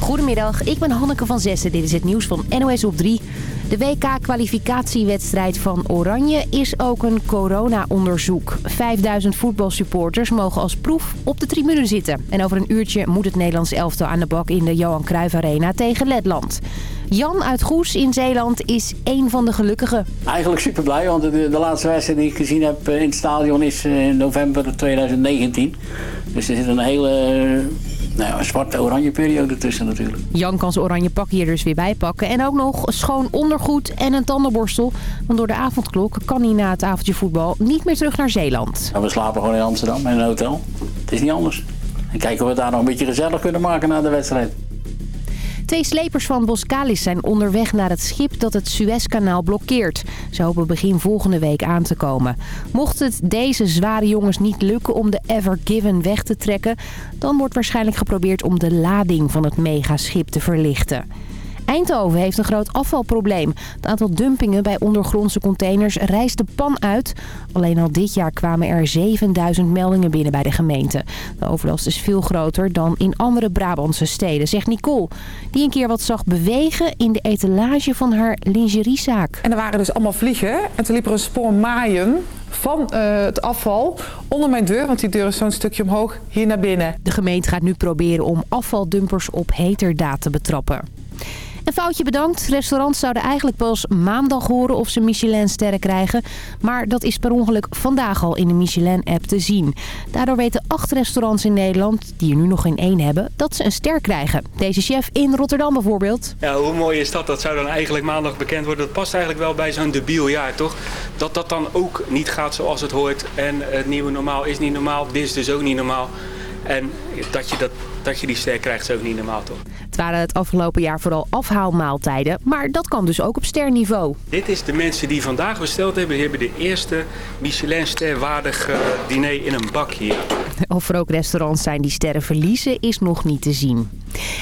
Goedemiddag, ik ben Hanneke van Zessen. Dit is het nieuws van NOS op 3. De WK-kwalificatiewedstrijd van Oranje is ook een corona-onderzoek. 5000 voetbalsupporters mogen als proef op de tribune zitten. En over een uurtje moet het Nederlands elftal aan de bak in de Johan Cruijff Arena tegen Letland. Jan uit Goes in Zeeland is één van de gelukkigen. Eigenlijk super blij, want de, de laatste wedstrijd die ik gezien heb in het stadion is in november 2019. Dus er zit een hele nou ja, een zwarte oranje periode tussen natuurlijk. Jan kan zijn oranje pak hier dus weer bijpakken. En ook nog schoon ondergoed en een tandenborstel. Want door de avondklok kan hij na het avondje voetbal niet meer terug naar Zeeland. we slapen gewoon in Amsterdam in een hotel. Het is niet anders. En kijken of we het daar nog een beetje gezellig kunnen maken na de wedstrijd. Twee slepers van Boskalis zijn onderweg naar het schip dat het Suezkanaal blokkeert. Ze hopen begin volgende week aan te komen. Mocht het deze zware jongens niet lukken om de Ever Given weg te trekken... dan wordt waarschijnlijk geprobeerd om de lading van het megaschip te verlichten. Eindhoven heeft een groot afvalprobleem. Het aantal dumpingen bij ondergrondse containers rijst de pan uit. Alleen al dit jaar kwamen er 7000 meldingen binnen bij de gemeente. De overlast is veel groter dan in andere Brabantse steden, zegt Nicole. Die een keer wat zag bewegen in de etalage van haar lingeriezaak. En er waren dus allemaal vliegen. En toen liep er een spoor maaien van uh, het afval onder mijn deur. Want die deur is zo'n stukje omhoog hier naar binnen. De gemeente gaat nu proberen om afvaldumpers op heterdaad te betrappen. Een foutje bedankt. Restaurants zouden eigenlijk pas maandag horen of ze Michelin-sterren krijgen. Maar dat is per ongeluk vandaag al in de Michelin-app te zien. Daardoor weten acht restaurants in Nederland, die er nu nog geen één hebben, dat ze een ster krijgen. Deze chef in Rotterdam bijvoorbeeld. Ja, hoe mooi is dat? Dat zou dan eigenlijk maandag bekend worden. Dat past eigenlijk wel bij zo'n debiel jaar, toch? Dat dat dan ook niet gaat zoals het hoort. En het nieuwe normaal is niet normaal. Dit is dus ook niet normaal. En dat je, dat, dat je die ster krijgt is ook niet normaal, toch? Het waren het afgelopen jaar vooral afhaalmaaltijden, maar dat kan dus ook op sterniveau. Dit is de mensen die vandaag besteld hebben. Die hebben de eerste Michelin-ster-waardig diner in een bak hier. Of er ook restaurants zijn die sterren verliezen, is nog niet te zien.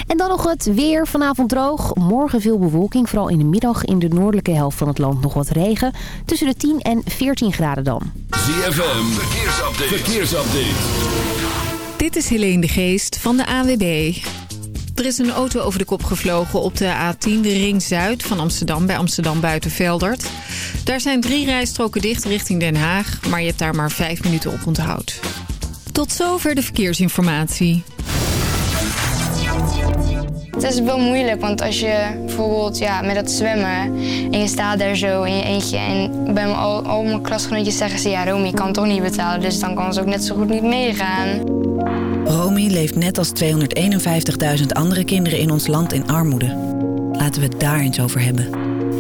En dan nog het weer. Vanavond droog. Morgen veel bewolking. Vooral in de middag in de noordelijke helft van het land nog wat regen. Tussen de 10 en 14 graden dan. ZFM. Verkeersupdate. Verkeersupdate. Dit is Helene de Geest van de AWB. Er is een auto over de kop gevlogen op de A10, de Ring Zuid van Amsterdam, bij Amsterdam Buitenveldert. Daar zijn drie rijstroken dicht richting Den Haag, maar je hebt daar maar vijf minuten op onthoud. Tot zover de verkeersinformatie. Het is wel moeilijk, want als je bijvoorbeeld ja, met dat zwemmen en je staat daar zo in je eentje en bij mijn, al, al mijn klasgenootjes zeggen ze ja Romy, kan toch niet betalen, dus dan kan ze ook net zo goed niet meegaan. Romy leeft net als 251.000 andere kinderen in ons land in armoede. Laten we het daar eens over hebben.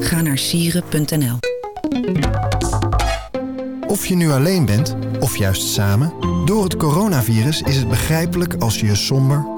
Ga naar sieren.nl Of je nu alleen bent, of juist samen... door het coronavirus is het begrijpelijk als je je somber,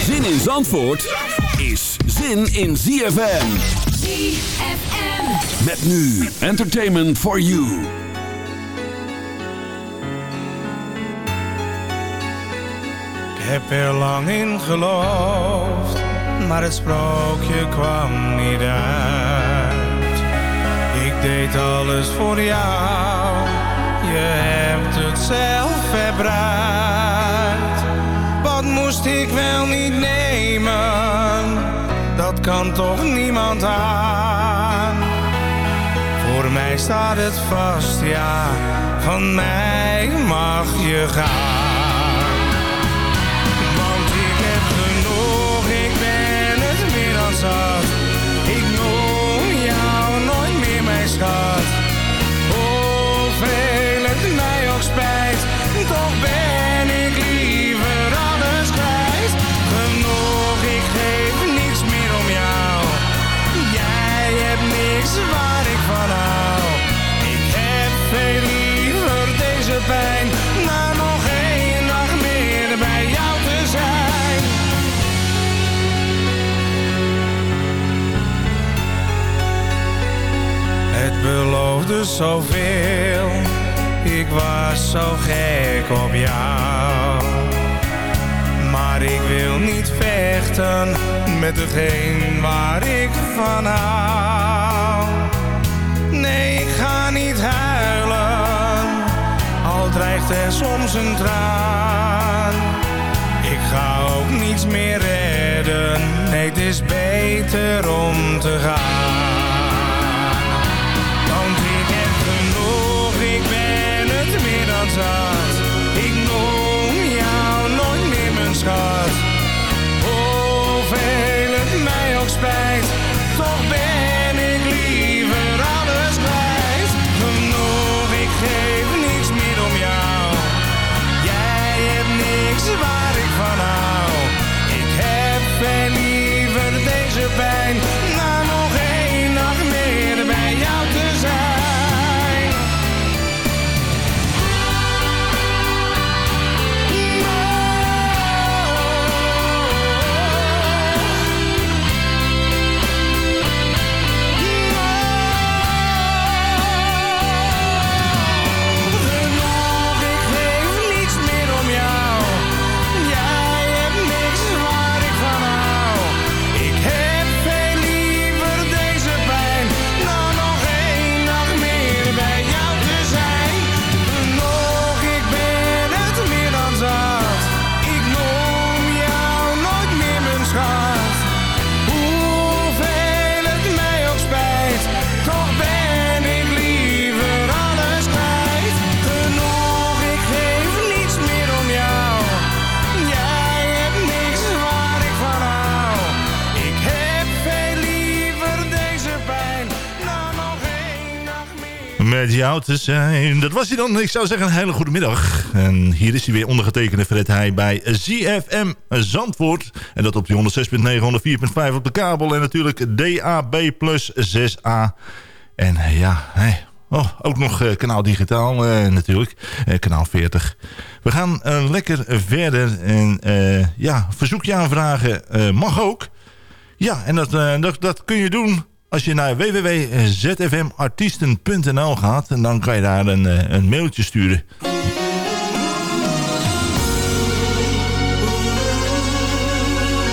Zin in Zandvoort is zin in ZFM. ZFM. Met nu Entertainment for You. Ik heb er lang in geloofd, maar het sprookje kwam niet uit. Ik deed alles voor jou, je hebt het zelf verbruikt. Ik wel niet nemen, dat kan toch niemand aan. Voor mij staat het vast, ja, van mij mag je gaan. waar ik van hou. Ik heb veel liever deze pijn, maar nog één dag meer bij jou te zijn. Het beloofde zoveel, ik was zo gek op jou ik wil niet vechten met degene waar ik van hou. Nee, ik ga niet huilen, al dreigt er soms een traan. Ik ga ook niets meer redden, nee, het is beter om te gaan. Mij Met jou te zijn. Dat was hij dan. Ik zou zeggen een hele goede middag. En hier is hij weer ondergetekende Fred Heij bij ZFM Zandvoort. En dat op die 106.9, 104.5 op de kabel. En natuurlijk DAB plus 6A. En ja, oh, ook nog eh, kanaal digitaal eh, natuurlijk. Eh, kanaal 40. We gaan lekker verder. En ja, verzoekje aanvragen mag ook. Ja, en dat, dat, dat kun je doen als je naar www.zfmartiesten.nl gaat. Dan kan je daar een, eh, een mailtje sturen.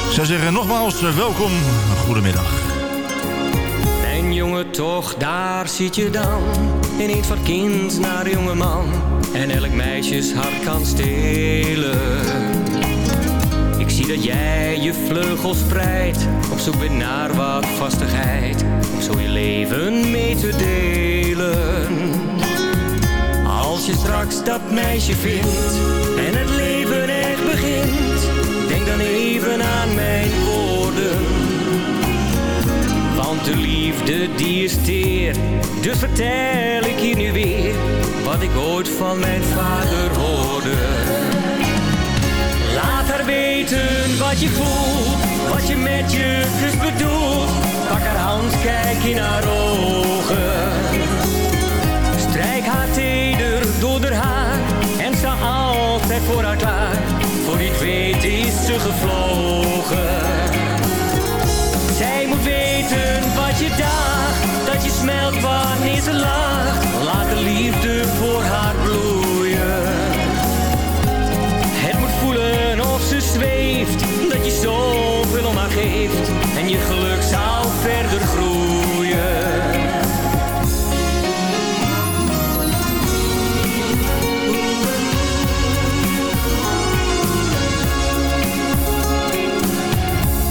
Ik zou zeggen, nogmaals, eh, welkom. Goedemiddag. En jongen toch, daar zit je dan. Ineens van kind naar jonge man. En elk meisjes hart kan stelen. Ik zie dat jij je vleugels spreidt. Op zoek bent naar wat vastigheid. Om zo je leven mee te delen. Als je straks dat meisje vindt. En het leven echt begint. Denk dan even aan mijn woorden. Want de liefde die is teer. Dus vertel ik je nu weer. Wat ik ooit van mijn vader hoorde. Weten wat je voelt. Wat je met je kus bedoelt. Pak haar hand, kijk in haar ogen. Strijk haar teder door haar haar. En sta altijd voor haar klaar. Voor het weet is ze gevlogen. Zij moet weten wat je daagt, dat je smelt wanneer ze lacht. Laat de liefde voor haar En je geluk zal verder groeien.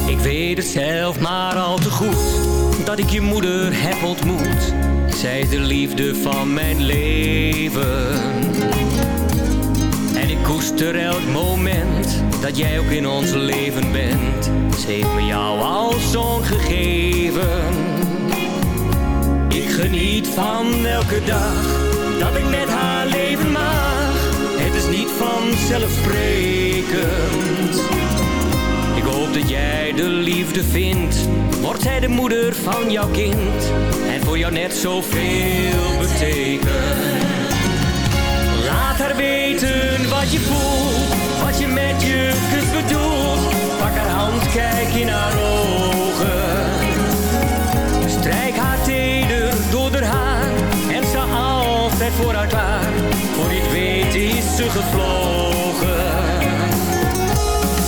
Ik weet het zelf maar al te goed Dat ik je moeder heb ontmoet Zij is de liefde van mijn leven koester elk moment Dat jij ook in ons leven bent Ze heeft me jou als zoon gegeven Ik geniet van elke dag Dat ik met haar leven mag Het is niet vanzelfsprekend ik hoop dat jij de liefde vindt. Wordt zij de moeder van jouw kind. En voor jou net zoveel betekent. Haar wat je voelt. Wat je met je bedoelt. Pak haar hand, kijk in haar ogen. Strijk haar teder door haar haar. En sta waar. Voor je het weet is ze gevlogen.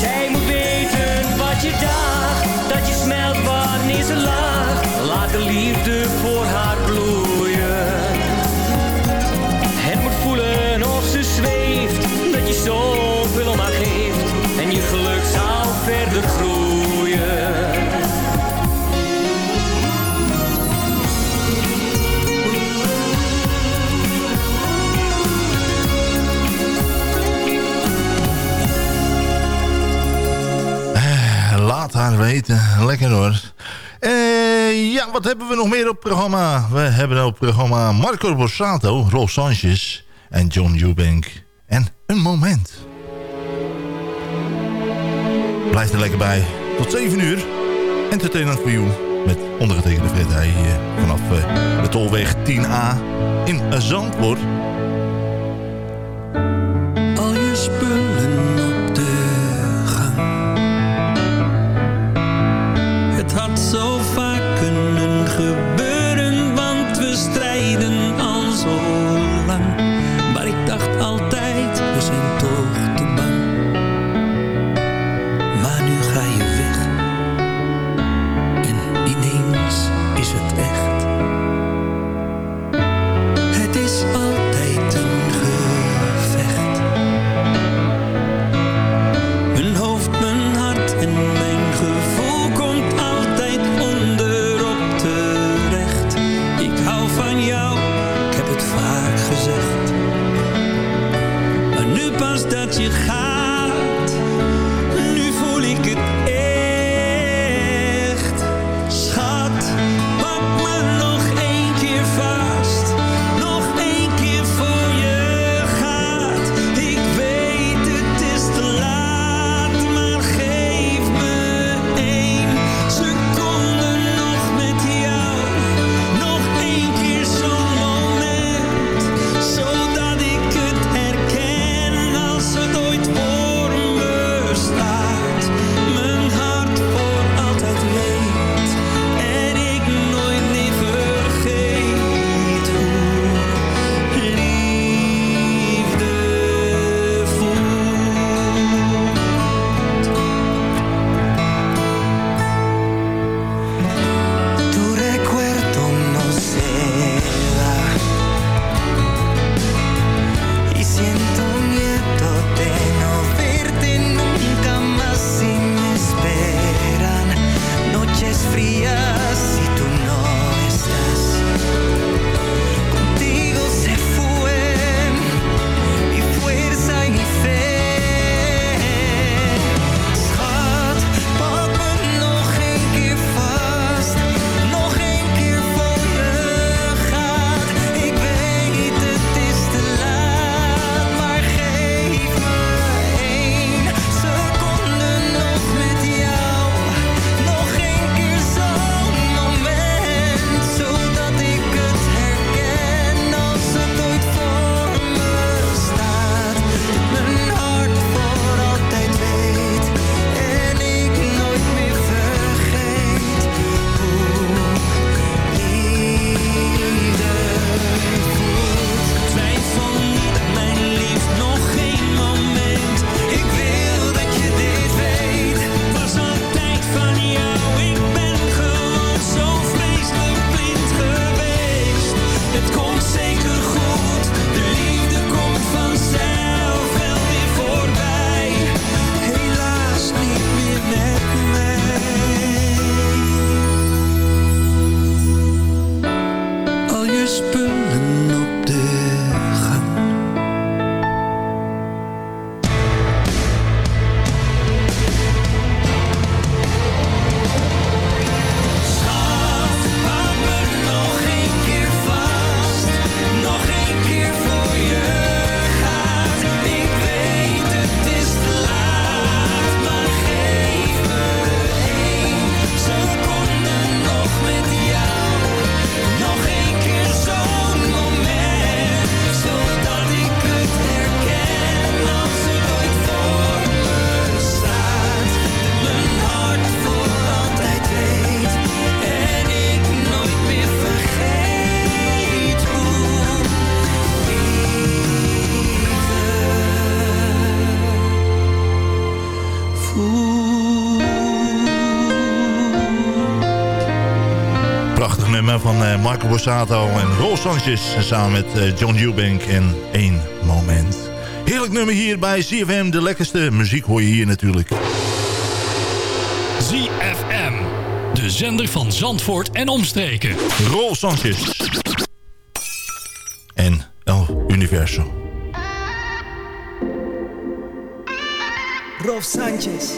Zij moet weten wat je daagt, dat je smelt wanneer ze lacht. Laat de liefde voor haar bloeien. En je geluk zal verder groeien. Eh, Laat haar weten. Lekker hoor. Eh, ja, wat hebben we nog meer op programma? We hebben op programma Marco Borsato, Rolf Sanchez en John Eubank. En een moment. Blijf er lekker bij. Tot 7 uur. Entertainment for you. Met ondergetekende Fred Heij eh, vanaf eh, de Tolweg 10A in Zandvoort. Rosato en Rol Sanchez samen met eh, John Eubank in één moment. Heerlijk nummer hier bij ZFM. De lekkerste muziek hoor je hier natuurlijk. ZFM, de zender van Zandvoort en omstreken. Rol Sanchez. En El Universo. Rolf Sánchez.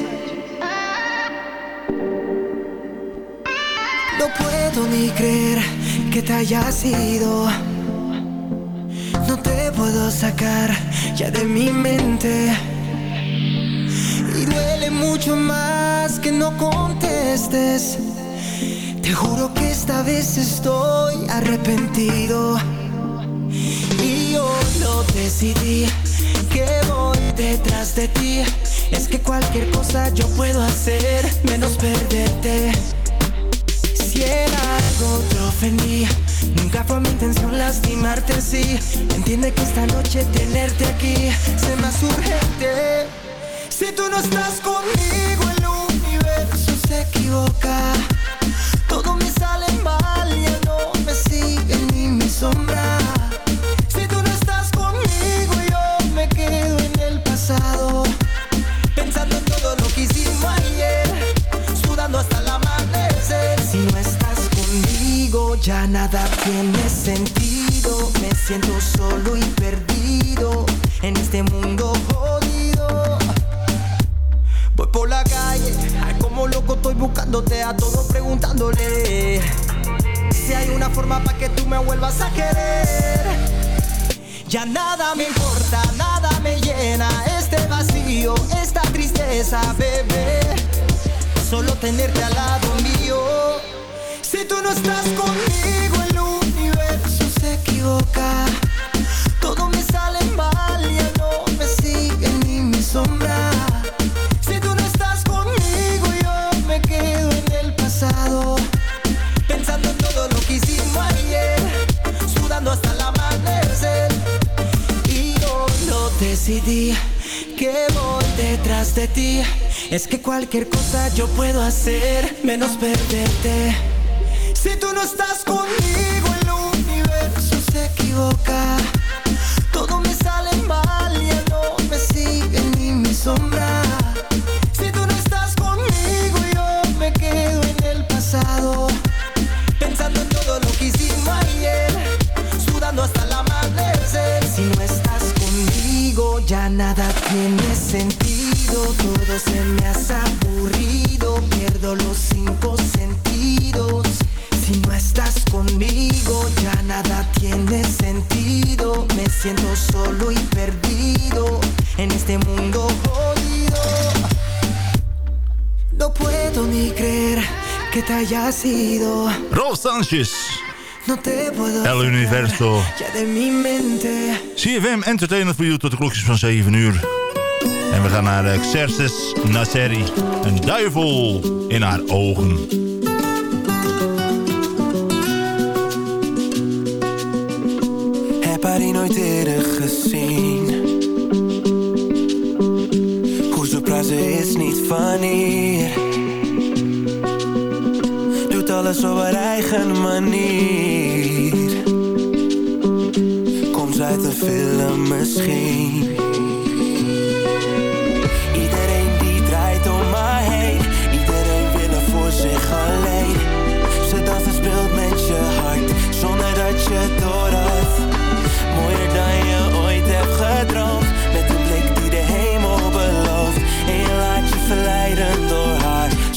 No puedo ni creer que te hayas ido. No te puedo sacar ya de mi mente. Y duele mucho más que no contestes. Te juro que esta vez estoy arrepentido. Y yo lo decidí que voy detrás de ti. Es que cualquier cosa yo puedo hacer menos perderte. Si era algo Nunca fue mi intención lastimarte, sí. Entiende que esta noche tenerte aquí se me hace urgente. Si tú no estás conmigo, el universo se equivoca. perdido en este mundo jodido. No puedo ni creer que te haya sido. Rolf Sanchez. No te puedo El Universo. Ya de mi mente. CFM Entertainment voor u tot de klokjes van 7 uur. En we gaan naar eh, Xerxes Nasseri. Een duivel in haar ogen. nooit Doet alles op haar eigen manier. Komt uit te film misschien.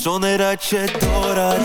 Zonder dat je door had.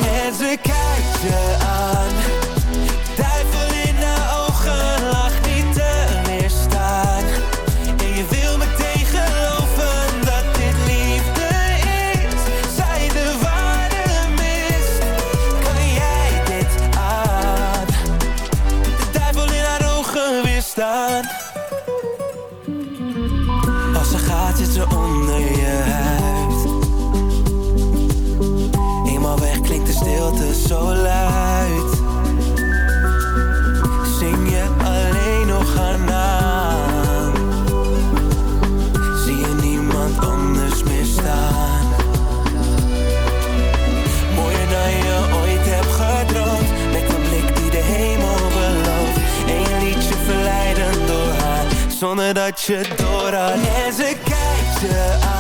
Zonder dat je door had. En ze kijkt je aan.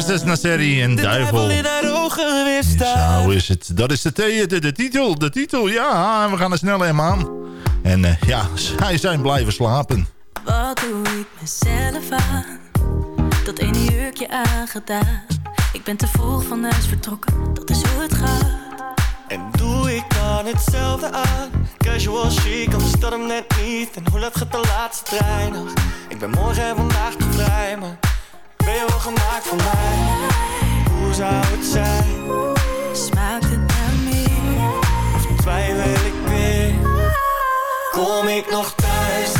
Xerxes Nasseri en Duivel. in haar ogen weerstaan. Zo is het. Dat is de, the- de, de titel. De titel, ja. En we gaan er snel hem aan. En eh, ja, zij zijn blijven slapen. Wat doe ik mezelf aan? Dat ene jurkje aangedaan. Ik ben te vroeg van huis vertrokken, dat is hoe het gaat. En doe ik dan hetzelfde aan? Casual chic, anders dat hem net niet. En hoe laat gaat de laatste trein nog? Ik ben morgen en vandaag te vrij, maar wel gemaakt voor mij? Hoe zou het zijn? Smaakt het naar meer? Of twijfel ik weer? Kom ik nog thuis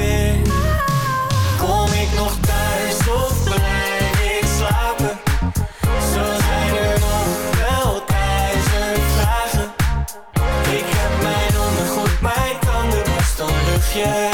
tandenborstel,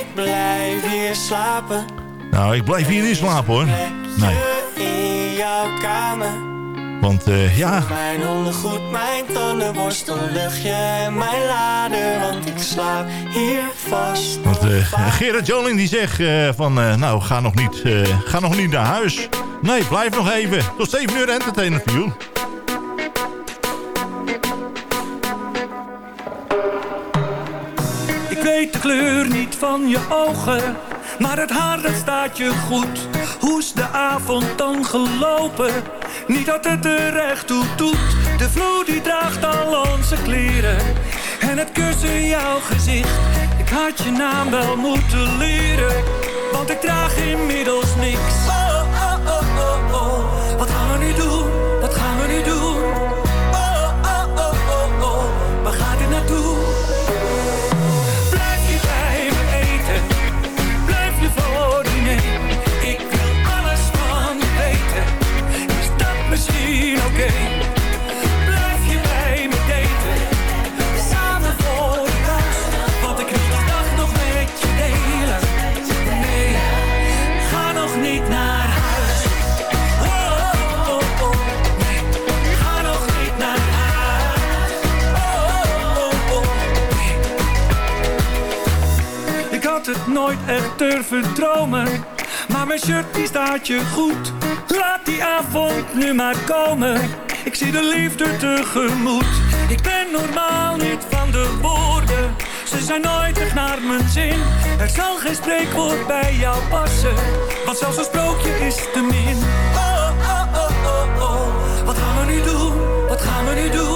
ik blijf hier slapen. Nou, ik blijf hier niet slapen hoor. Nee, In jouw kamer. want eh, ja, Mijn ondergoed, mijn tandenborstel, luchtje en mijn lader. Want ik slaap hier vast. want eh, Gerard Joling die zegt eh, van, nou, ga nog, niet, ga nog niet naar huis. Nee, blijf nog even. Tot 7 uur entertainer voor weet de kleur niet van je ogen, maar het haar dat staat je goed. Hoe is de avond dan gelopen? Niet dat het er echt toe doet. De vloer die draagt al onze kleren en het kussen jouw gezicht. Ik had je naam wel moeten leren, want ik draag inmiddels niks. Nooit echt durven dromen. Maar mijn shirt die staat je goed. Laat die avond nu maar komen. Ik zie de liefde tegemoet. Ik ben normaal niet van de woorden. Ze zijn nooit echt naar mijn zin. Er zal geen spreekwoord bij jou passen. Want zelfs een sprookje is te min. Oh, oh, oh, oh, oh. Wat gaan we nu doen? Wat gaan we nu doen?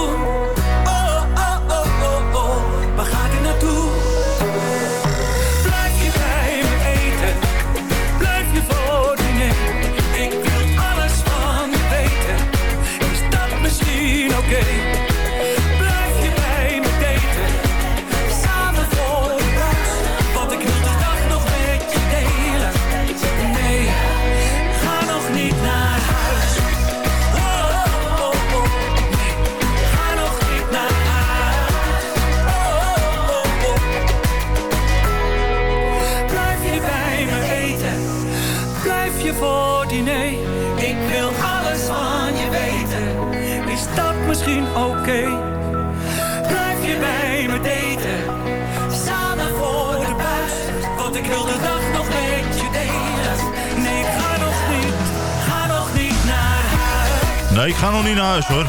Ik ga nog niet naar huis hoor.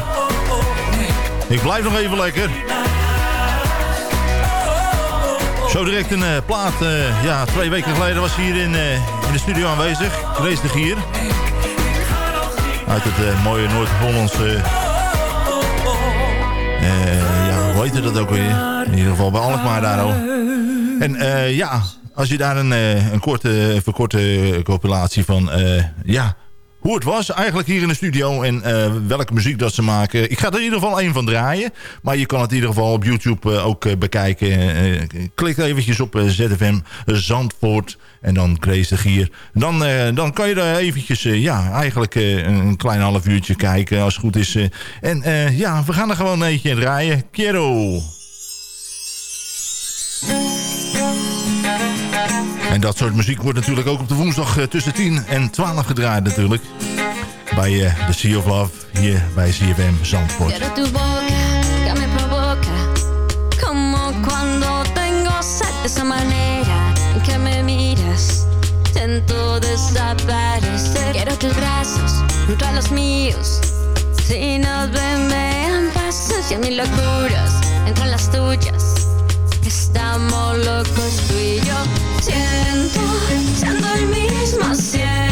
Ik blijf nog even lekker. Zo direct een eh, plaat. eh, ja, twee weken geleden was hier in, eh, in de studio aanwezig. Grace de Gier. Uit het mooie Noord-Hollandse... ja, hoe heet dat ook weer? In ieder geval bij Alkmaar daar ook. En ja, als je daar een, een korte, verkorte compilatie van... ja, hoe het was eigenlijk hier in de studio en eh, welke muziek dat ze maken. Ik ga er in ieder geval één van draaien. Maar je kan het in ieder geval op YouTube eh, ook eh, bekijken. Klik eventjes op ZFM Zandvoort en dan Grace de Gier. Dan, dan kan je er eventjes, ja, eigenlijk een klein half uurtje kijken als het goed is. en ja, we gaan er gewoon een eentje draaien. Quiero. En dat soort muziek wordt natuurlijk ook op de woensdag eh, tussen 10 en 12 gedraaid natuurlijk. Bij eh, The Sea of Love hier bij CFM Zandvoort. De en Siento desaparecer. Quiero tus brazos junto a los míos. Si nos ven, pasos y a mis locuras entre las tuyas. Estamos locos tú y yo Siento, siendo el mismo cielo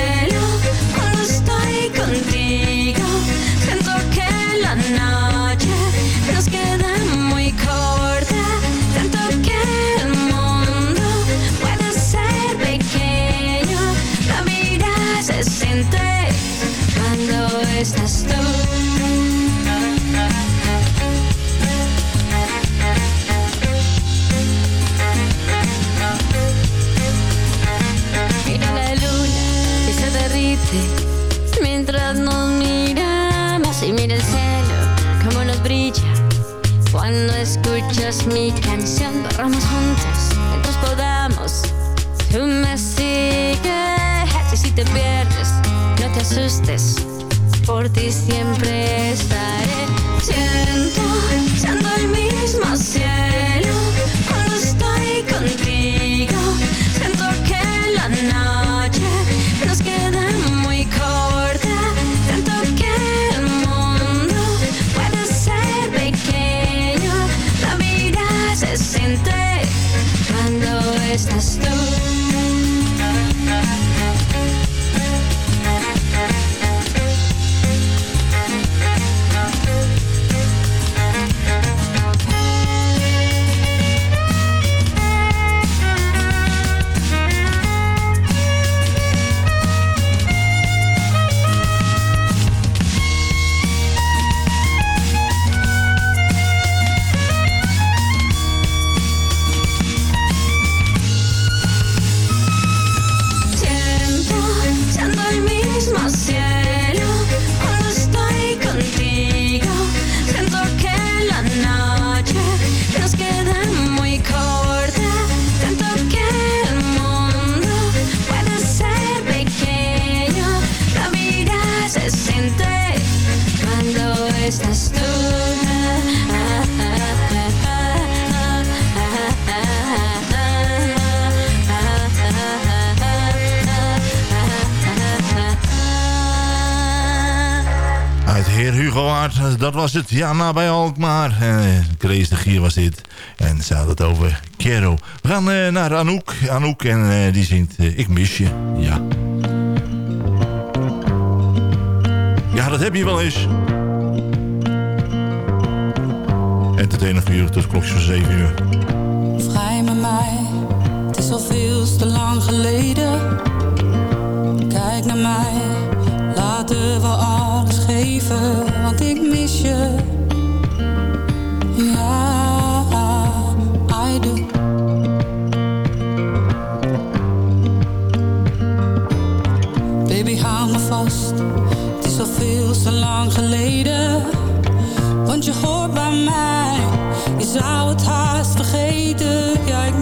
escuchas mi canción, borramos juntos mientras podamos. Tú me sigues y si te pierdes, no te asustes. Por ti siempre estaré. Siento, siendo el mismo cielo was het. Ja, nabij Alkmaar. Uh, Grace de Gier was dit. En ze had het over Kero. We gaan uh, naar Anouk. Anouk en uh, die zingt Ik mis je. Ja. Ja, dat heb je wel eens. Entertainer voor uur tot klokjes van 7 uur. Vrij met mij, het is al veel te lang geleden. Kijk naar mij, laten we alles geven, want ik mis je. Ja, I do. Baby, hou me vast, het is al veel te lang geleden. Want je hoort bij mij, je zou het haast vergeten. Ik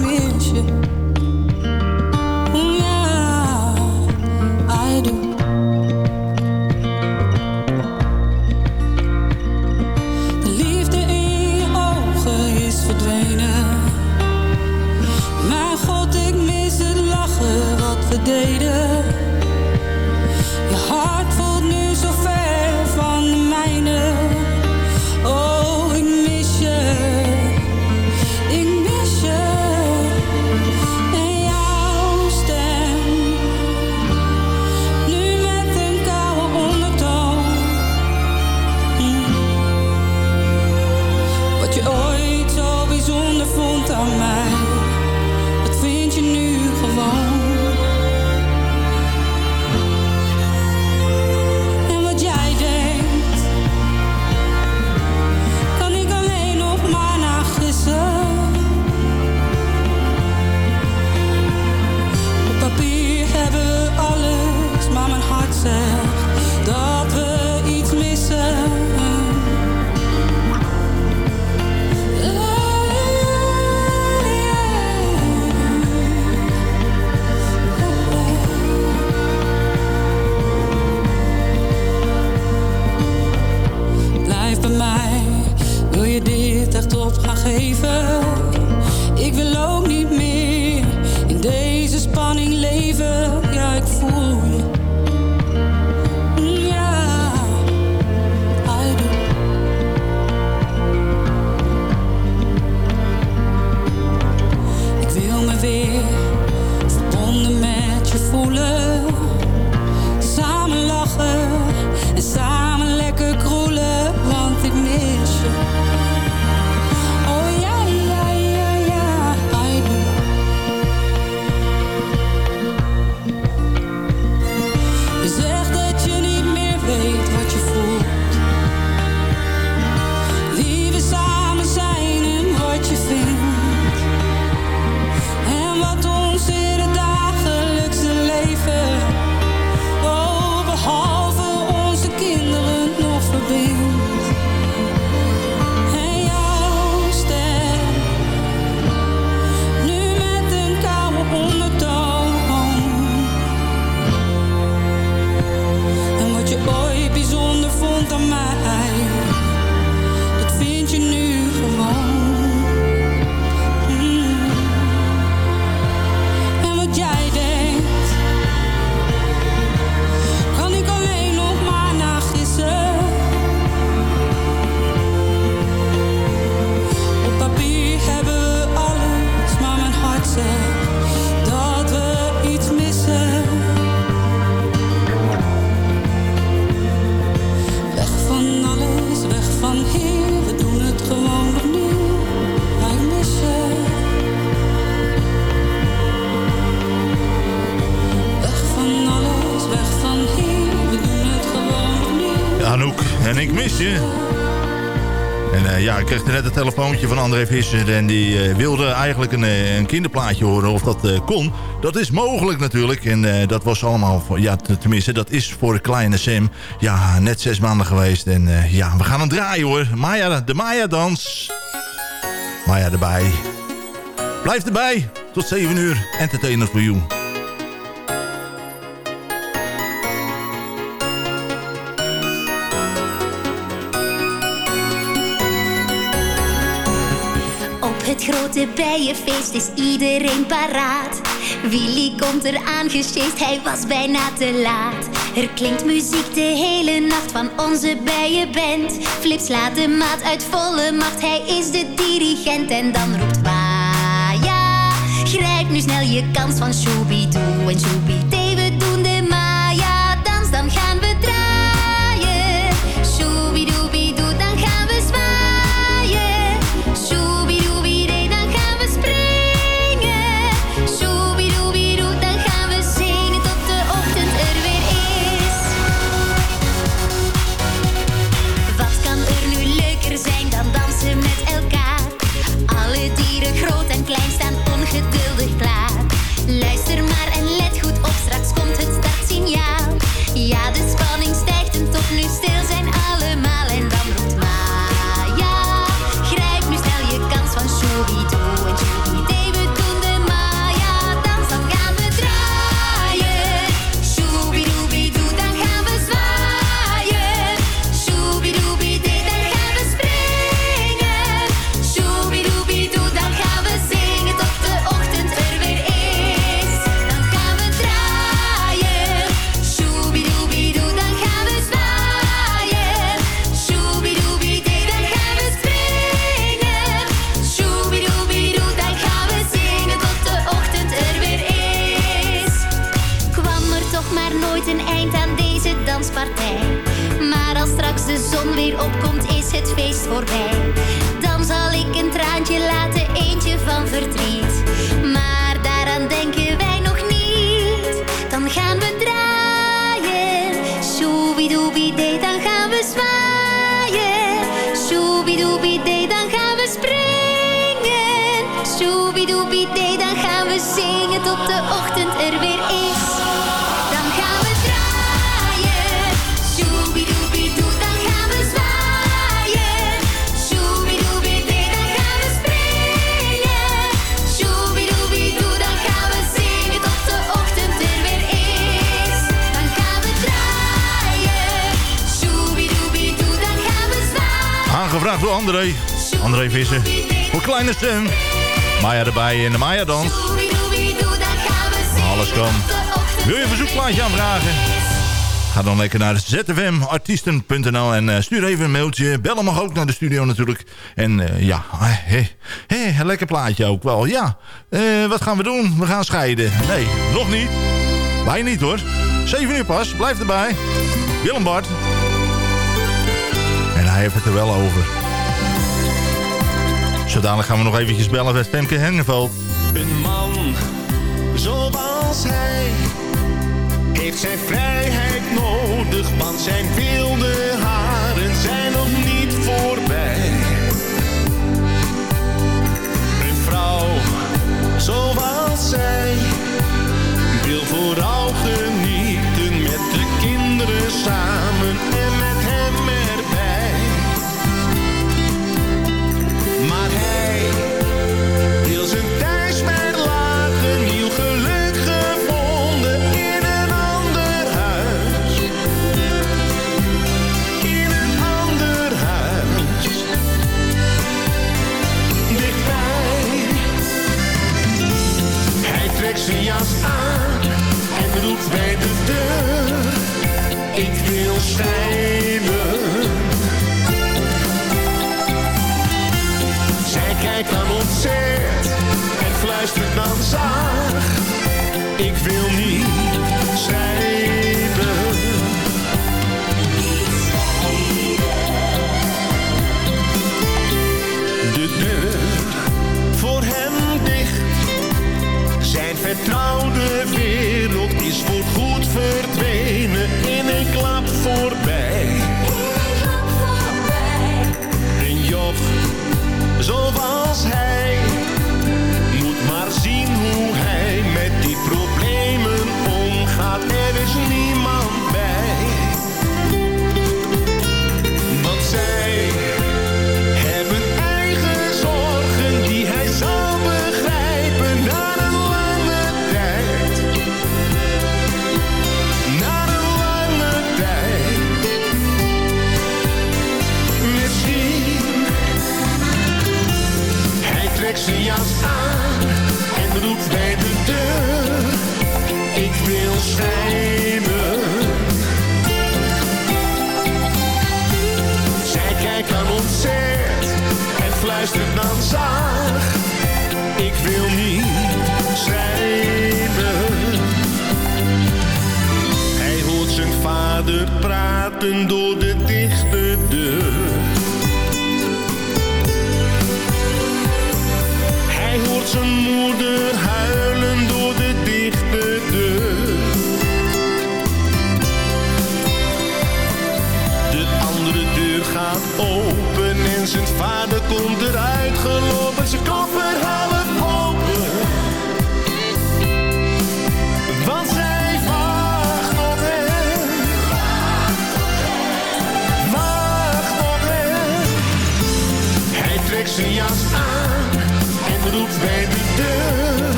van André Visser... en die eh, wilde eigenlijk een, eh, een kinderplaatje horen of dat eh, kon. Dat is mogelijk natuurlijk. En dat was allemaal... Voor, ja, tenminste, dat is voor kleine Sam. Ja, net zes maanden geweest. En ja, we gaan hem draaien hoor. Maya, de Maya-dans. Maya erbij. Blijf erbij. Tot 7 uur. Entertainer for you. Grote bijenfeest is iedereen paraat. Willy komt eraan gesjeest, hij was bijna te laat. Er klinkt muziek de hele nacht van onze bijenband. Flip slaat de maat uit volle macht, hij is de dirigent. En dan roept Waja, grijp nu snel je kans van Shooby-Doo en Shooby-Doo. for voorbij. Gevraagd door André. André Visser. Voor Kleine Stem. Maya erbij in de Maya dans. Alles kan. Wil je een verzoekplaatje aanvragen? Ga dan lekker naar zfmartiesten.nl en eh, stuur even een mailtje. Bel hem ook naar de studio natuurlijk. En uh, ja, eh, hey, hey, een lekker plaatje ook wel. Ja, uh, wat gaan we doen? We gaan scheiden. Nee, nog niet. Wij niet hoor. 7 uur pas, blijf erbij. Willem Bart hij heeft het er wel over. Zodanig gaan we nog eventjes bellen met Femke Hengeveld. Een man zoals hij heeft zijn vrijheid nodig, want zijn wilde haren zijn nog niet voorbij. Een vrouw zoals zij wil vooral genieten met de kinderen samen.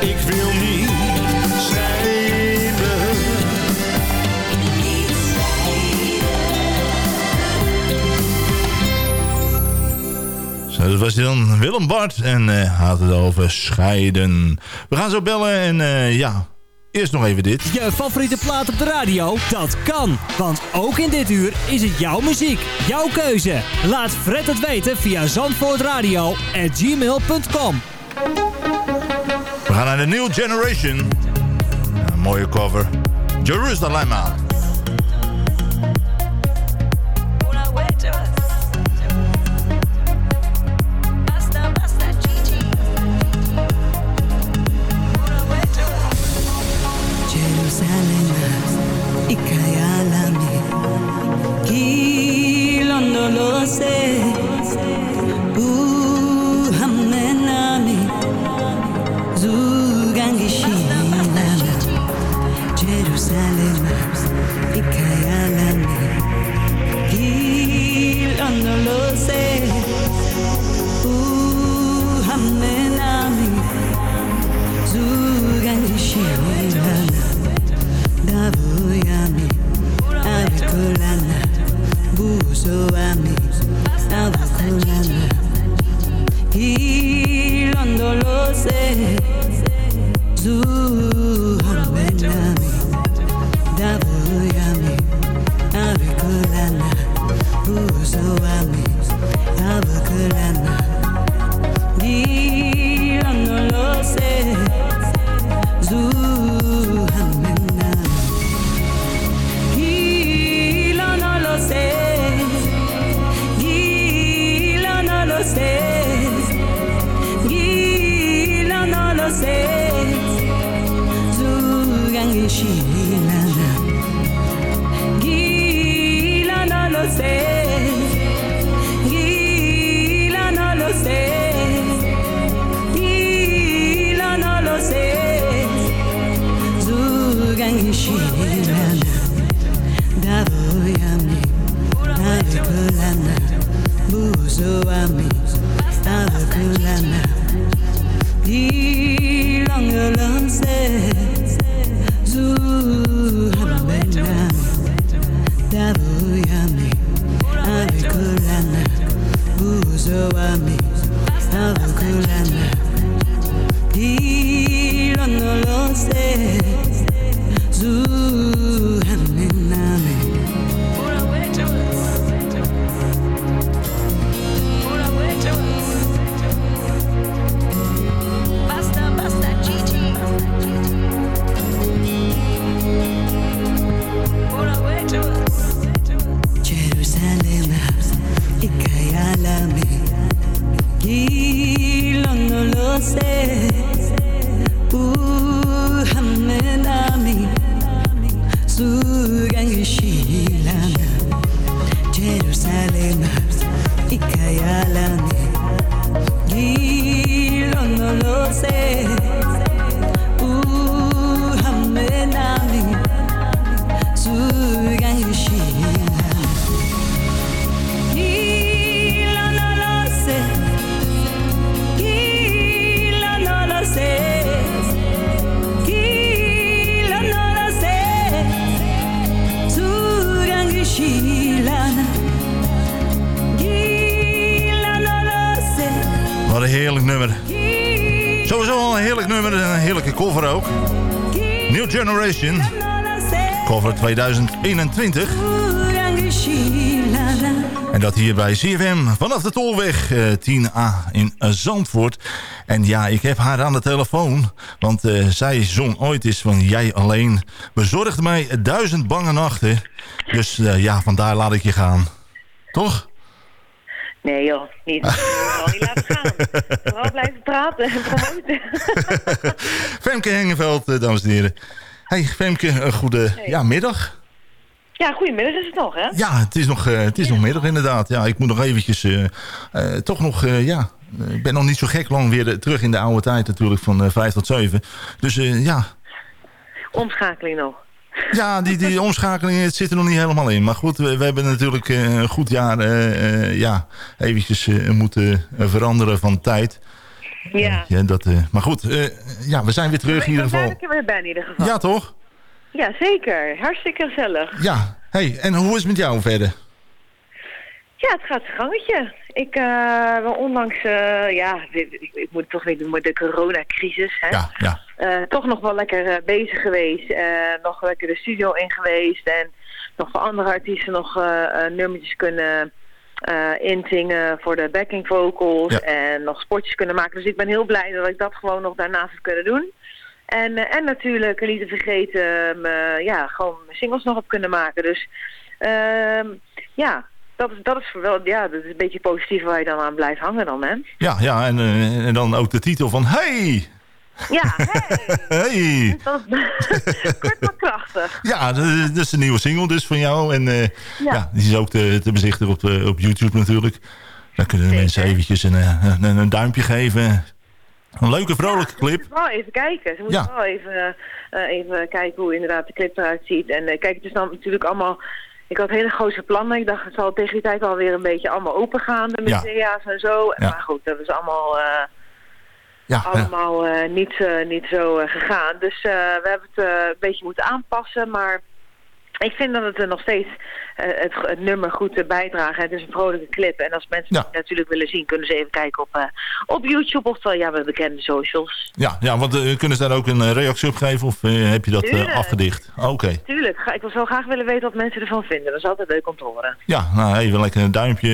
Ik wil niet schrijven. Zo, dat was dan Willem Bart en uh, had het over scheiden. We gaan zo bellen en eh, ja... Eerst nog even dit. Je favoriete plaat op de radio? Dat kan. Want ook in dit uur is het jouw muziek. Jouw keuze. Laat Fred het weten via zandvoortradio.gmail.com And gaan naar de New Generation. Een mooie cover. Jerusalem. Cover 2021. En dat hier bij CFM vanaf de Tolweg eh, 10A in eh, Zandvoort. En ja, ik heb haar aan de telefoon. Want eh, zij zong ooit eens van Jij alleen. Bezorgde mij duizend bange nachten. Dus eh, ja, vandaar laat ik je gaan. Toch? Nee joh, niet. Vooral niet laten gaan. Vooral blijven praten en promoten. Femke Hengeveld, dames en heren. Hey Femke, een goede ja, middag. Ja, goedemiddag is het nog, hè? Ja, het is nog, eh, het is nog middag inderdaad. Ja, ik moet nog eventjes, eh, eh, toch nog, ja... Ik ben nog niet zo gek lang weer eh, terug in de oude tijd natuurlijk, van eh 5 tot 7. Dus ja, Omschakeling nog. ja die, die omschakeling het zit er nog niet helemaal in. Maar goed, we, we hebben natuurlijk een goed jaar ja, eventjes moeten veranderen van tijd. Ja. Ja, dat, eh, maar goed, eh, ja, we zijn weer terug in ieder Ik ben geval. ik er weer ben in ieder geval. Ja, toch? Ja, zeker. Hartstikke gezellig. Ja. Hey, en hoe is het met jou verder? Ja, het gaat zijn gangetje. Ik, wel ondanks, ja, ik, ik, ik moet het toch weer doen met de coronacrisis, hè. Ja, ja. Toch nog wel lekker bezig geweest. nog lekker de studio in geweest. En nog voor andere artiesten nog nummertjes kunnen eh inzingen voor de backing vocals. En nog spotjes kunnen maken. Dus ik ben heel blij dat ik dat gewoon nog daarnaast heb kunnen doen. En, eh, en natuurlijk, niet te vergeten, me, ja, gewoon singles nog op kunnen maken. Dus ehm, ja, dat is, dat is wel, ja, dat is een beetje positief waar je dan aan blijft hangen dan, hè? Ja, ja en, eh, en dan ook de titel van Hey! Ja, hey! Hey! Dat is kort maar krachtig. Ja, dat is, een nieuwe single dus van jou. En eh, ja. Ja. die is ook te, te bezichtigen op, eh, op YouTube natuurlijk. Daar kunnen de mensen eventjes een, eh, een, een duimpje geven. Een leuke, vrolijke clip. Ze moeten wel even kijken. Ze moeten Ja. wel even, even kijken hoe inderdaad de clip eruit ziet. En kijk, het is dan natuurlijk allemaal... Ik had hele grote plannen. Ik dacht, het zal tegen die tijd alweer een beetje allemaal open gaan. De musea's en zo. Maar goed, dat is allemaal, Ja, allemaal eh, niet, eh, niet zo eh, gegaan. Dus we hebben het een beetje moeten aanpassen. Maar ik vind dat het er nog steeds eh, het, het nummer goed bijdraagt. Het is een vrolijke clip. En als mensen Ja. het natuurlijk willen zien, kunnen ze even kijken op, eh, op YouTube of ja, we bekende socials. Ja, ja want eh, kunnen ze daar ook een reactie op geven of heb je dat Tuurlijk. afgedicht? Oké. Tuurlijk, ik wil zo graag willen weten wat mensen ervan vinden. Dat is altijd leuk om te horen. Ja, nou even lekker een duimpje.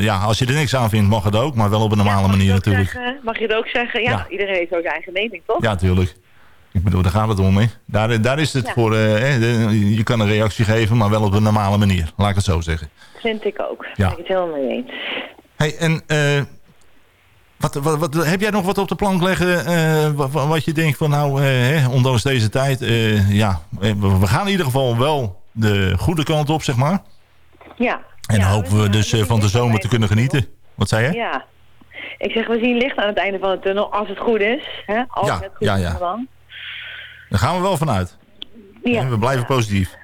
ja, als je er niks aan vindt mag het ook, maar wel op een normale manier natuurlijk. Zeggen, mag je het ook zeggen? Ja, Ja. iedereen heeft zo zijn eigen mening, toch? Ja, natuurlijk. Ik bedoel, daar gaat het om, hè. Daar, daar is het Ja. voor, eh, hè, je kan een reactie geven, maar wel op een normale manier. Laat ik het zo zeggen. Vind ik ook. Ja. Ben ik het helemaal mee eens. Hey, en eh, wat, wat, wat, heb jij nog wat op de plank leggen eh, wat, wat je denkt van nou, eh, hè, ondanks deze tijd, ja, we we gaan in ieder geval wel de goede kant op, zeg maar. Ja. En Ja, hopen we dus van de zomer te kunnen genieten. Wat zei je? Ja. Ik zeg, we zien licht aan het einde van de tunnel, als het goed is. Hè? Als Ja, het goed ja, is ja. dan. Daar gaan we wel vanuit. Ja. En we blijven positief.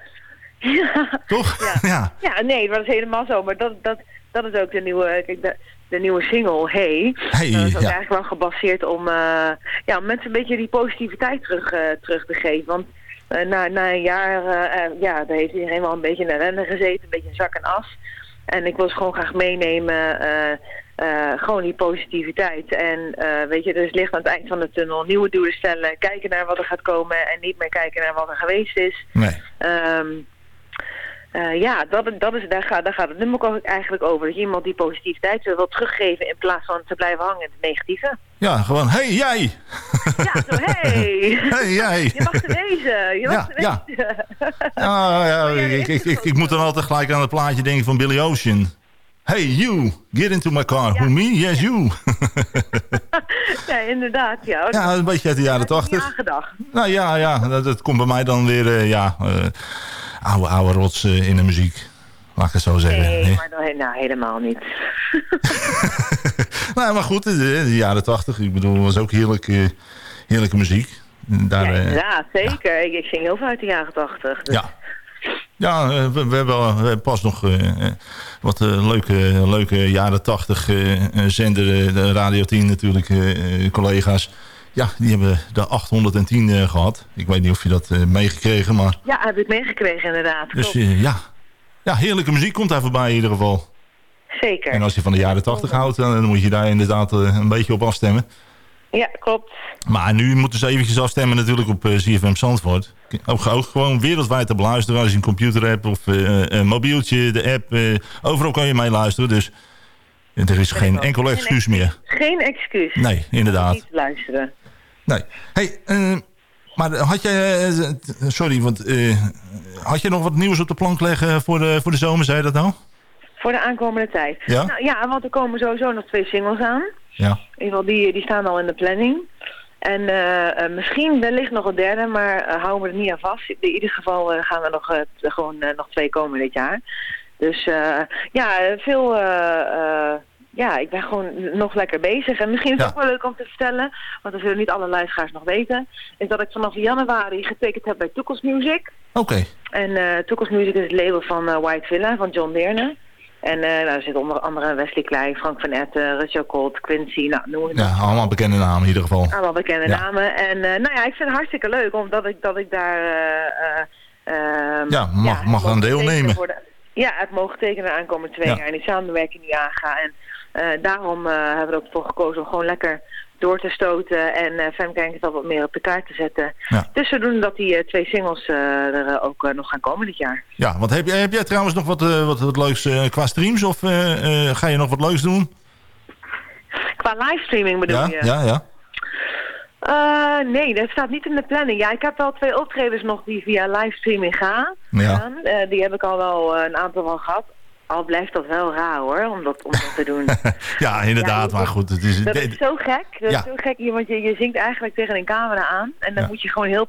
Ja. Toch? Ja. Ja, nee, dat is helemaal zo. Maar dat, dat, dat is ook de nieuwe, kijk, de, de nieuwe single, Hey. Hey, dat is ook ja. eigenlijk wel gebaseerd om, eh, ja, om mensen een beetje die positiviteit terug, eh, terug te geven. Want eh, na, na een jaar, ja, daar heeft iedereen wel een beetje in de ellende gezeten. Een beetje in zak en as. En ik wil ze gewoon graag meenemen, eh, gewoon die positiviteit. En eh, weet je, dus licht aan het eind van de tunnel, nieuwe doelen stellen, kijken naar wat er gaat komen en niet meer kijken naar wat er geweest is. Nee. Ehm, eh, ja, dat, dat is, daar, gaat, daar gaat het nummer ook eigenlijk over. Dat je iemand die positiviteit wil teruggeven in plaats van te blijven hangen in het negatieve. Ja, gewoon, hey jij! Ja, zo, hey! Hey jij! Je mag er wezen, je mag Ja, er ja. wezen. Ah, ja, ik, ik, ik, ik moet dan altijd gelijk aan het plaatje denken van Billy Ocean. Hey you, get into my car. Who me? Yes you. ja, inderdaad, ja. ja, een beetje uit de jaren tachtig. aangedacht. Nou ja, ja dat, dat komt bij mij dan weer, eh, ja, eh, oude, oude rots eh, in de muziek. Laat ik het zo zeggen. Nee, maar dan, nou, helemaal niet. Nou, maar goed, de, de jaren tachtig, ik bedoel, was ook heerlijk, eh, heerlijke muziek. Daar, ja, inderdaad, zeker. Ik, ik zing heel veel uit de jaren tachtig. Dus. Ja. Ja, eh, we, we hebben al- we hebben pas nog eh, eh, wat eh, leuke, leuke jaren tachtig eh, eh, zender, eh, de Radio 10 natuurlijk, eh, eh, collega's. Ja, die hebben de 810 eh, gehad. Ik weet niet of je dat eh, meegekregen, maar... Ja, heb ik meegekregen inderdaad. Dus eh, ja. ja, heerlijke muziek komt daar voorbij in ieder geval. Zeker. En als je van de jaren 80 houdt, dan moet je daar inderdaad eh, een beetje op afstemmen. Ja, klopt. Maar nu moeten ze eventjes afstemmen natuurlijk op eh, ZFM Zandvoort. Ook, ook gewoon wereldwijd te beluisteren als je een computer hebt of eh, een mobieltje, de app. eh, overal kan je mee luisteren, dus er is geen enkel excuus meer. Geen excuus. Nee, inderdaad. Niet luisteren. Nee. Hey, eh, maar had jij... eh, sorry, want eh, had je nog wat nieuws op de plank leggen voor de, voor de zomer, zei je dat nou? Voor de aankomende tijd. Ja? Nou, ja, want er komen sowieso nog twee singles aan. Ja. In ieder geval, die, die staan al in de planning. En eh, misschien wellicht nog een derde, maar eh, houden we er niet aan vast. In ieder geval gaan er nog, gewoon nog twee komen dit jaar. Dus ja, veel... ja, ik ben gewoon nog lekker bezig. En misschien is het Ja. ook wel leuk om te vertellen, want dat zullen niet alle luisteraars nog weten, is dat ik vanaf januari getekend heb bij Toekels Music. Oké. En eh Toekels Music is het label van White Villa, van John Deerne. En nou, er zitten onder andere Wesley Klein, Frank van Etten, Rutjo Colt, Quincy, nou noem het Ja, allemaal bekende namen in ieder geval. allemaal bekende Ja. namen. En eh, nou ja, ik vind het hartstikke leuk, omdat ik, dat ik daar... eh, eh, ehm, Ja, mag- het mag aan deelnemen. ja, het mogen tekenen de aankomende twee Ja. jaar en die samenwerking nu aangaan. En daarom hebben we er ook voor gekozen om gewoon lekker door te stoten en uh, Femke het al wat meer op de kaart te zetten. Ja. Dus zodoende dat die eh, twee singles eh, er ook nog gaan komen dit jaar. Ja, want heb, jij- heb jij trouwens nog wat, wat, wat leuks qua streams? Of ga je nog wat leuks doen? Qua livestreaming bedoel Ja, je? ja, ja. Nee, dat staat niet in de planning. Ja, ik heb wel twee optredens nog die via livestreaming gaan. Ja. die heb ik al wel een aantal van gehad. Al blijft dat wel raar hoor, om dat, om dat te doen. Ja, inderdaad, maar goed. Het is, Dat is zo gek. Dat Ja. is zo gek, want je, je zingt eigenlijk tegen een camera aan. En dan Ja. moet je gewoon heel,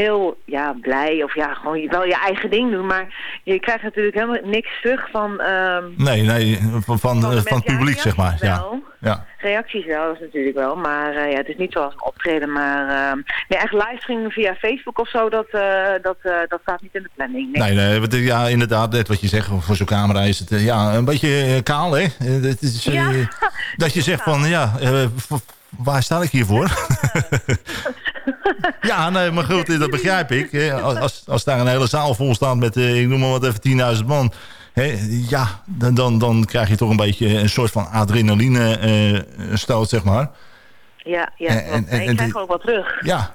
heel ja, blij of ja, gewoon wel je eigen ding doen. Maar je krijgt natuurlijk helemaal niks terug van... ehm, Nee, nee, van, van, van het. Ja, publiek, zeg maar. Ja. wel. Ja. Reacties wel, dat is natuurlijk wel. Maar eh, ja, het is niet zoals een optreden. Maar ehm, nee, echt livestreaming via Facebook of zo, dat, eh, dat, eh, dat staat niet in de planning. Nee. Nee, nee, want, ja, inderdaad, net wat je zegt, voor zo'n camera is het ja, een beetje kaal, hè? Het is, Ja. Dat je zegt van, ja, waar sta ik hier voor? ja, nee, maar goed, dat begrijp ik. Als, als daar een hele zaal vol staat met, eh, ik noem maar wat even, 10.000 man... Hè, ja, dan, dan, dan krijg je toch een beetje een soort van adrenaline eh, stoot, zeg maar. Ja, ja. En- en- en ik krijg die- ook wat terug. Ja,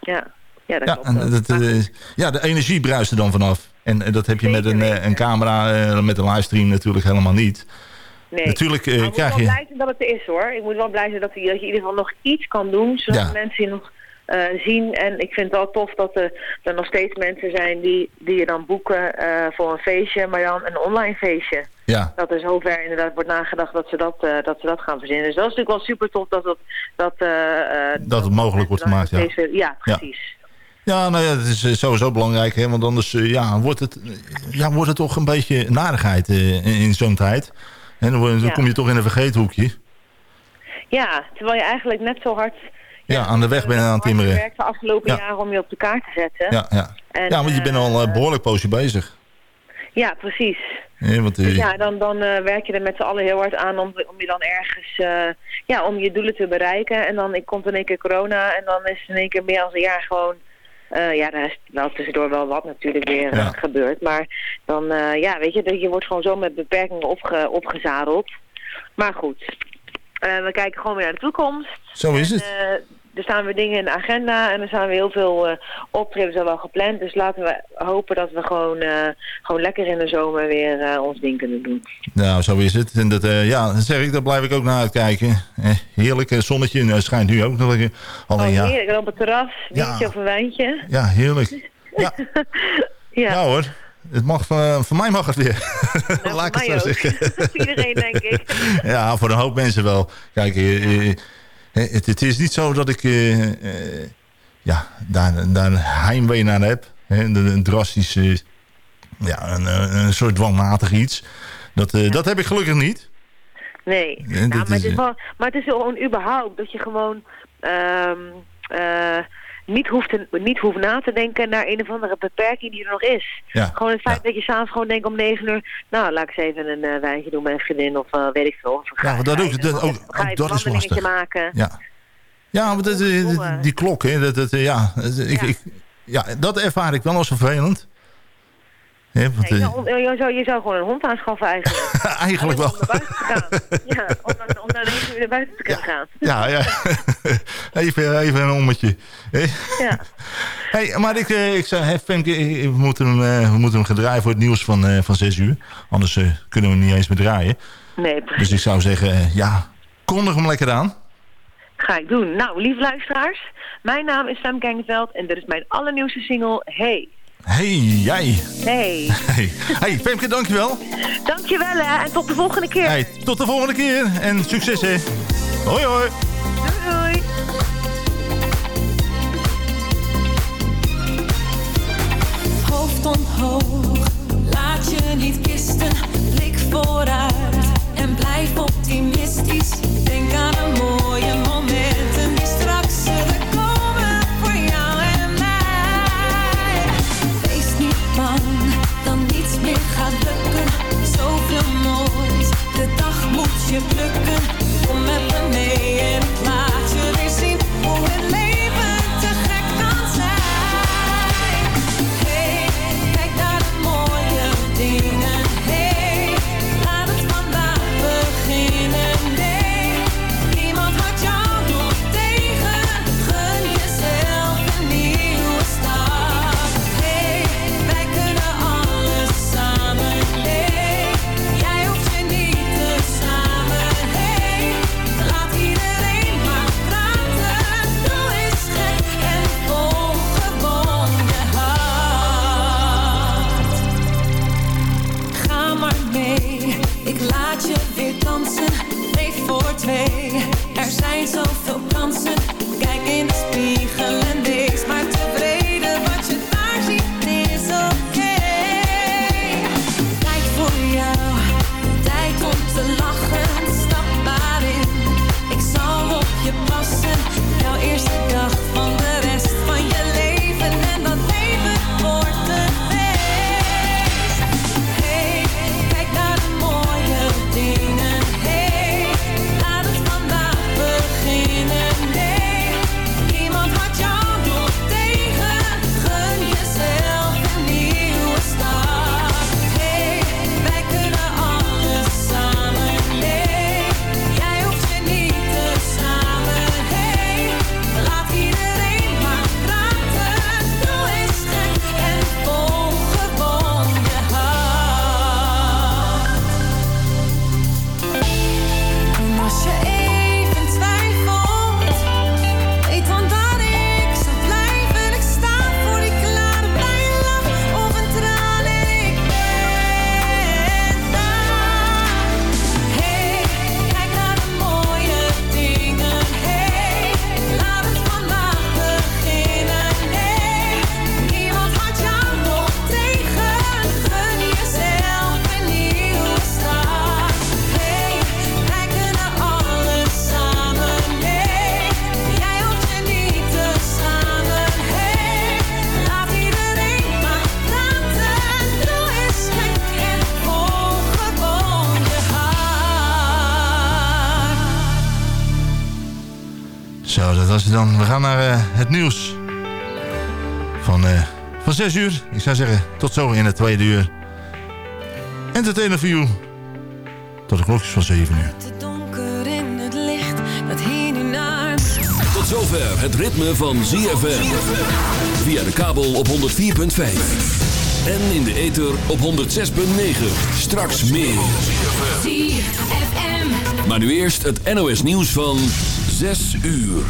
Ja, ja dat ja, en dat, eh, ja, de energie bruist er dan vanaf. En dat heb je met een, een camera, met een livestream natuurlijk helemaal niet. Nee. Natuurlijk Maar ik moet krijg wel je... blij zijn dat het er is hoor. Ik moet wel blij zijn dat, je, dat je in ieder geval nog iets kan doen. Zodat Ja. mensen je nog eh, zien. En ik vind het wel tof dat er, er nog steeds mensen zijn die, die je dan boeken eh, voor een feestje. Maar dan een online feestje. Ja. Dat er zover inderdaad wordt nagedacht dat ze dat, eh, dat, ze dat gaan verzinnen. Dus dat is natuurlijk wel super tof dat, dat, dat, Dat het mogelijk wordt gemaakt, ja. weer- Ja, precies. Ja, nou ja, het is sowieso belangrijk, hè, want anders ja, wordt, het, ja, wordt het toch een beetje narigheid eh, in, in zo'n tijd. En dan, word- dan Ja. kom je toch in een vergeethoekje. Ja, terwijl je eigenlijk net zo hard Ja, aan de weg bent aan het timmeren. werkt de afgelopen Ja. jaren om je op de kaart te zetten. Ja, ja. En, ja, want je bent al een behoorlijk poosje bezig. Ja, precies. Hè, want, eh, Dus ja, dan, dan eh, werk je er met z'n allen heel hard aan om, om je dan ergens, eh, ja, om je doelen te bereiken. En dan komt in één keer corona en dan is in één keer meer dan een jaar gewoon, eh, ja, daar is wel tussendoor wel wat natuurlijk weer eh, Ja. gebeurd. Maar dan, eh, ja, weet je, dat je wordt gewoon zo met beperkingen opge, opgezadeld. Maar goed, eh, we kijken gewoon weer naar de toekomst. Zo is het. Er staan weer dingen in de agenda en er staan weer heel veel eh optredens al wel gepland. Dus laten we hopen dat we gewoon, eh, gewoon lekker in de zomer weer eh, ons ding kunnen doen. Nou, zo is het. En dat, ja, dat zeg ik, daar blijf ik ook naar uitkijken. Eh, heerlijk, zonnetje schijnt nu ook nog. lekker. Alleen oh, ja, heerlijk. Op het terras, Ja. of een wijntje. ja, heerlijk. Ja. Ja hoor, het mag, van, van mij mag het weer. Laat ik het zo zeggen. Iedereen, denk ik. Ja, voor een hoop mensen wel. Kijk, eh, het, het is niet zo dat ik eh, eh, ja, daar, daar heimwee naar heb. Een, een drastisch, eh, ja, een, een, een soort dwangmatig iets. Dat, dat heb ik gelukkig niet. Nee, maar, is, het is wel, maar het is gewoon überhaupt dat je gewoon ehm, eh, niet, hoeft te, niet hoeft na te denken naar een of andere beperking die er nog is. Ja, Gewoon het feit dat je s'avonds gewoon denkt om negen uur, nou laat ik eens even een eh, wijntje doen met een vriendin of eh, weet ik veel. Of Ja, maar dat ook, dat, ook, je ook dat een is lastig. maken. Ja, ja maar dat, eh, die, die klok, hè, dat, dat, ja, dat- ik, ik, ja, dat ervaar ik wel als vervelend. Want, Nee, je, zou- je, zou, je zou gewoon een hond aanschaffen eigenlijk. eigenlijk wel. Om naar buiten te gaan. Ja, om uur naar buiten te kunnen gaan. Ja, ja. even, even een ommetje. Hé? Ja. Hey, maar ik, eh, ik zei, Femke, eh, we moeten, hem, eh, we moeten hem gaan draaien voor het nieuws van, van 6 uur. Anders kunnen we hem niet eens meer draaien. Nee, precies. Dus ik zou zeggen, ja, kondig hem lekker aan. Ga ik doen. Nou, lieve luisteraars. Mijn naam is Sam Kengenveld en dit is mijn allernieuwste single, Hey. Hey, jij. Hey. Hey, hey Femke, dankjewel. Dankjewel hè en tot de volgende keer. Hey, tot de volgende keer en succes hè. Hoi hoi. Doei doei. Hoofd omhoog, laat je niet kisten, blik vooruit en blijf optimistisch. Denk aan de mooie momenten je plukken. Kom met me mee en laat je weer zien hoe het er zijn zoveel dan. We gaan naar eh, het nieuws van, eh van 6 uur. Ik zou zeggen, tot zo in het tweede uur. Entertainer for you. Tot de klokjes van 7 uur. Donker in het licht dat hier nu naar Tot zover het ritme van ZFM. Via de kabel op 104.5. En in de ether op 106.9. Straks meer. Maar nu eerst het NOS nieuws van 6 uur.